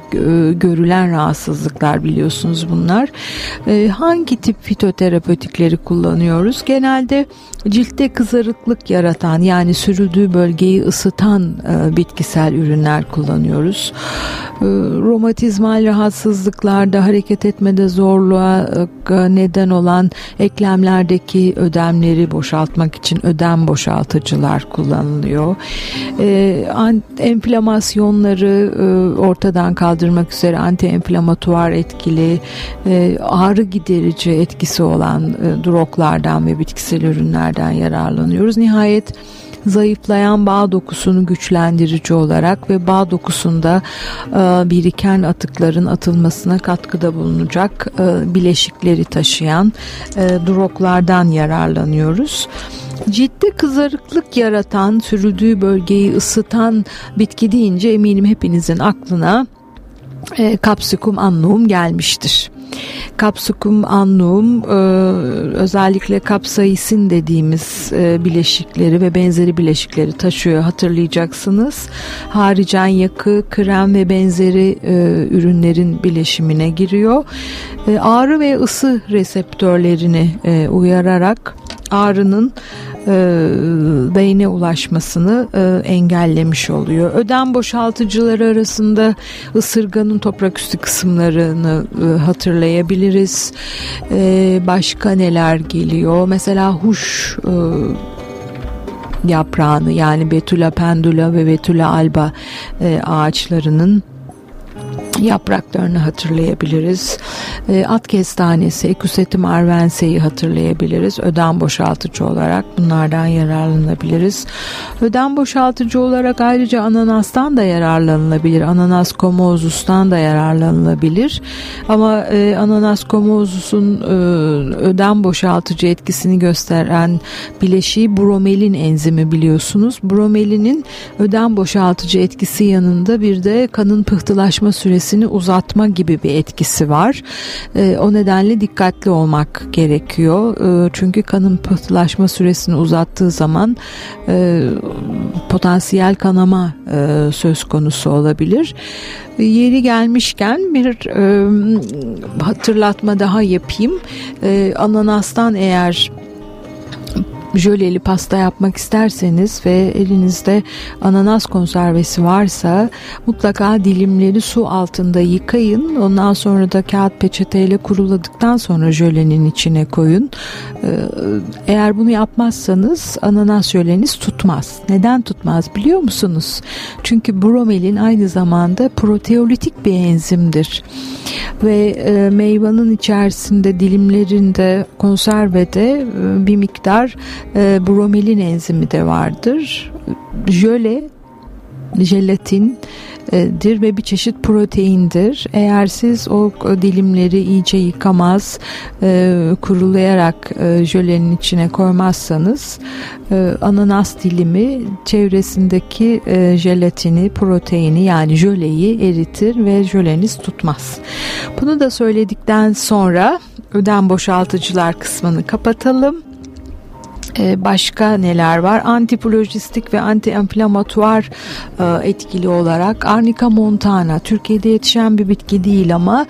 Speaker 2: görülen rahatsızlıklar biliyorsunuz bunlar. Hangi tip fitoterapötikleri kullanıyoruz? Genelde ciltte kızarıklık yaratan yani sürüldüğü bölgeyi ısıtan bitkisel ürünler kullanıyoruz. Romatizmal rahatsızlıklarda hareket etmede zorluğa neden olan eklemlerdeki ödemleri boşaltmak için ödem boşaltıcılar kullanılıyor. Enflamasyonları ortadan kaldırmak kaldırmak üzere anti-enflamatuar etkili, e, ağrı giderici etkisi olan e, droglardan ve bitkisel ürünlerden yararlanıyoruz. Nihayet zayıflayan bağ dokusunu güçlendirici olarak ve bağ dokusunda e, biriken atıkların atılmasına katkıda bulunacak e, bileşikleri taşıyan e, droglardan yararlanıyoruz. Ciddi kızarıklık yaratan, sürüldüğü bölgeyi ısıtan bitki deyince eminim hepinizin aklına e, Capsicum annum gelmiştir. Capsicum annum e, özellikle kapsaisin dediğimiz e, bileşikleri ve benzeri bileşikleri taşıyor hatırlayacaksınız. Haricen yakı, krem ve benzeri e, ürünlerin bileşimine giriyor. Ağrı ve ısı reseptörlerini uyararak ağrının e, beyne ulaşmasını e, engellemiş oluyor. Ödem boşaltıcıları arasında ısırganın toprak kısımlarını e, hatırlayabiliriz. E, başka neler geliyor? Mesela huş e, yaprağını yani Betula pendula ve Betula alba e, ağaçlarının yapraklarını hatırlayabiliriz. E, at kestanesi, Ecusetum arvense'yi hatırlayabiliriz. Ödem boşaltıcı olarak bunlardan yararlanabiliriz. Ödem boşaltıcı olarak ayrıca ananastan da yararlanılabilir. Ananas komozus'tan da yararlanılabilir. Ama e, ananas komozusun e, ödem boşaltıcı etkisini gösteren bileşiği bromelin enzimi biliyorsunuz. Bromelinin ödem boşaltıcı etkisi yanında bir de kanın pıhtılaşma süresi süresini uzatma gibi bir etkisi var. E, o nedenle dikkatli olmak gerekiyor. E, çünkü kanın pıhtılaşma süresini uzattığı zaman e, potansiyel kanama e, söz konusu olabilir. Yeri gelmişken bir e, hatırlatma daha yapayım. E, ananastan eğer jöleli pasta yapmak isterseniz ve elinizde ananas konservesi varsa mutlaka dilimleri su altında yıkayın. Ondan sonra da kağıt peçeteyle kuruladıktan sonra jölenin içine koyun. Ee, eğer bunu yapmazsanız ananas jöleniz tutmaz. Neden tutmaz biliyor musunuz? Çünkü bromelin aynı zamanda proteolitik bir enzimdir. Ve e, meyvanın içerisinde dilimlerinde konservede e, bir miktar e, bromelin enzimi de vardır. Jöle, jelatin dir ve bir çeşit proteindir. Eğer siz o dilimleri iyice yıkamaz, e, kurulayarak e, jölenin içine koymazsanız e, ananas dilimi çevresindeki jelatini, proteini yani jöleyi eritir ve jöleniz tutmaz. Bunu da söyledikten sonra ödem boşaltıcılar kısmını kapatalım. Ee, başka neler var? Antiplojistik ve antienflamatuar e, etkili olarak Arnica montana Türkiye'de yetişen bir bitki değil ama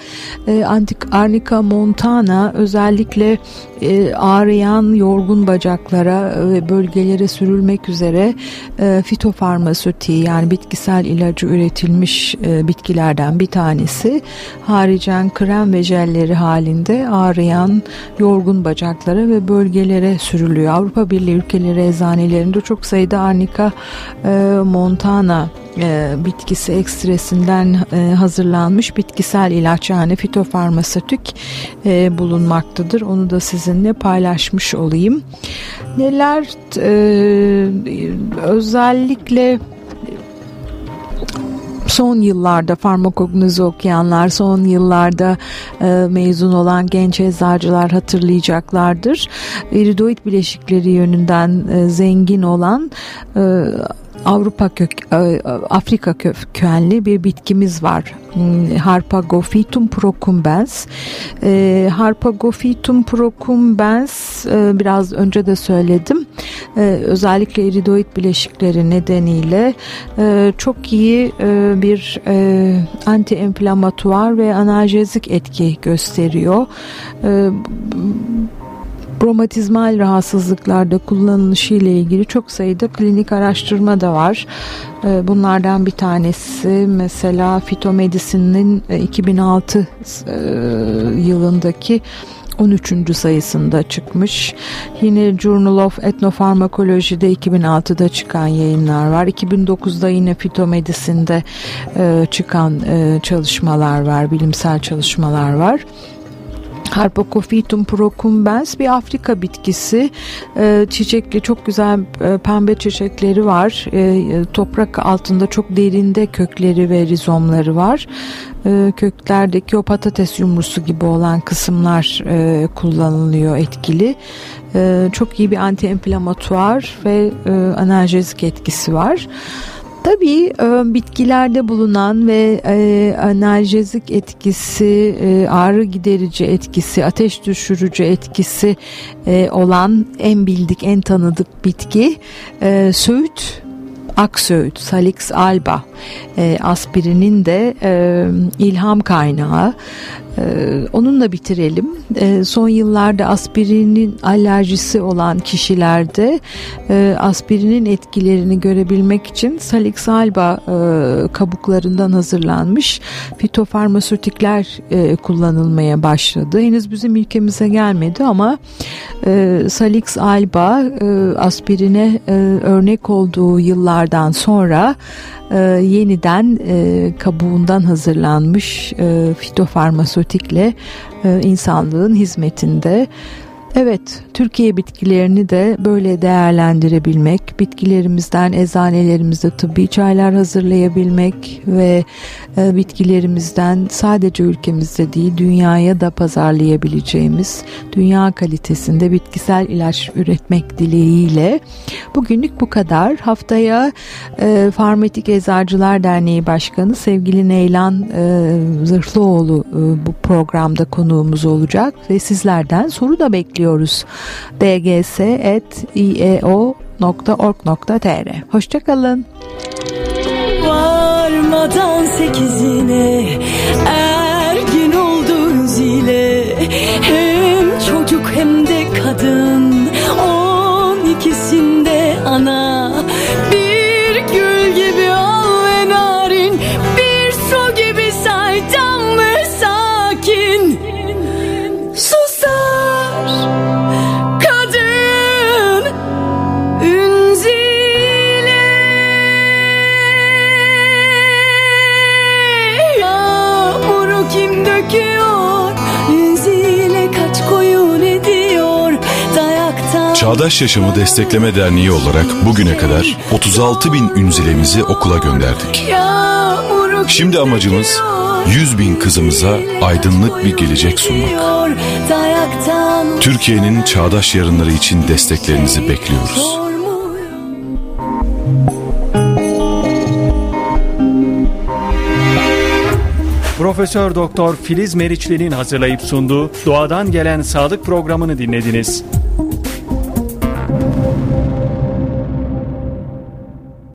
Speaker 2: e, Arnica montana özellikle e, ağrıyan yorgun bacaklara ve bölgelere sürülmek üzere fitofarmasötiği yani bitkisel ilacı üretilmiş bitkilerden bir tanesi. Haricen krem ve jelleri halinde ağrıyan yorgun bacaklara ve bölgelere sürülüyor. Avrupa Birliği ülkeleri eczanelerinde çok sayıda Arnica e, montana e, bitkisi ekstresinden e, hazırlanmış bitkisel ilaç yani fitofarmasötik e, bulunmaktadır. Onu da sizinle paylaşmış olayım. Neler e, özellikle son yıllarda farmakognozi okuyanlar, son yıllarda e, mezun olan genç eczacılar hatırlayacaklardır. İridoid bileşikleri yönünden e, zengin olan e, Avrupa kök, e, Afrika kökenli bir bitkimiz var. Hmm, Harpagophytum procumbens. E, Harpagophytum procumbens e, biraz önce de söyledim. Özellikle iridoid bileşikleri nedeniyle çok iyi bir anti-enflamatuar ve analjezik etki gösteriyor romatizmal rahatsızlıklarda kullanılışı ile ilgili çok sayıda klinik araştırma da var. Ee, bunlardan bir tanesi mesela Fitomedicine'in 2006 e, e, yılındaki 13. sayısında çıkmış. Yine Journal of Ethnopharmacology'de 2006'da çıkan yayınlar var. 2009'da yine Fitomedicine'de e, çıkan çalışmalar var, bilimsel çalışmalar var. Harpocophytum procumbens bir Afrika bitkisi. E, çiçekli çok güzel e, pembe çiçekleri var. E, toprak altında çok derinde kökleri ve rizomları var. E, köklerdeki o patates yumrusu gibi olan kısımlar e, kullanılıyor etkili. E, çok iyi bir anti-enflamatuar ve e, analjezik etkisi var. Tabii e, bitkilerde bulunan ve e, analjezik etkisi, e, ağrı giderici etkisi, ateş düşürücü etkisi olan en bildik, en tanıdık bitki söğüt Aksöğüt, Salix alba, e, aspirinin de e, ilham kaynağı. Ee, onunla bitirelim. Ee, son yıllarda aspirinin alerjisi olan kişilerde e, aspirinin etkilerini görebilmek için Salix alba e, kabuklarından hazırlanmış fitofarmasötikler e, kullanılmaya başladı. Henüz bizim ülkemize gelmedi ama Salix alba aspirine örnek olduğu yıllardan sonra e, yeniden e, kabuğundan hazırlanmış e, fitofarmasötikle e, insanlığın hizmetinde. Evet, Türkiye bitkilerini de böyle değerlendirebilmek, bitkilerimizden eczanelerimizde tıbbi çaylar hazırlayabilmek ve e, bitkilerimizden sadece ülkemizde değil dünyaya da pazarlayabileceğimiz dünya kalitesinde bitkisel ilaç üretmek dileğiyle bugünlük bu kadar. Haftaya e, Farmetik Eczacılar Derneği Başkanı sevgili Neylan e, Zırhlıoğlu e, bu programda konuğumuz olacak ve sizlerden soru da bekliyoruz. bgs.ieo.org.tr Hoşçakalın.
Speaker 3: Varmadan sekizine ergin oldun zile. Hem çocuk hem de kadın
Speaker 4: Çağdaş Yaşamı Destekleme Derneği olarak bugüne kadar 36 bin ünzilemizi okula gönderdik. Şimdi amacımız
Speaker 3: döküyor?
Speaker 4: 100 bin kızımıza aydınlık bir gelecek sunmak. Türkiye'nin çağdaş yarınları için desteklerinizi bekliyoruz.
Speaker 1: Profesör Doktor Filiz Meriçli'nin hazırlayıp sunduğu Doğadan Gelen Sağlık programını dinlediniz.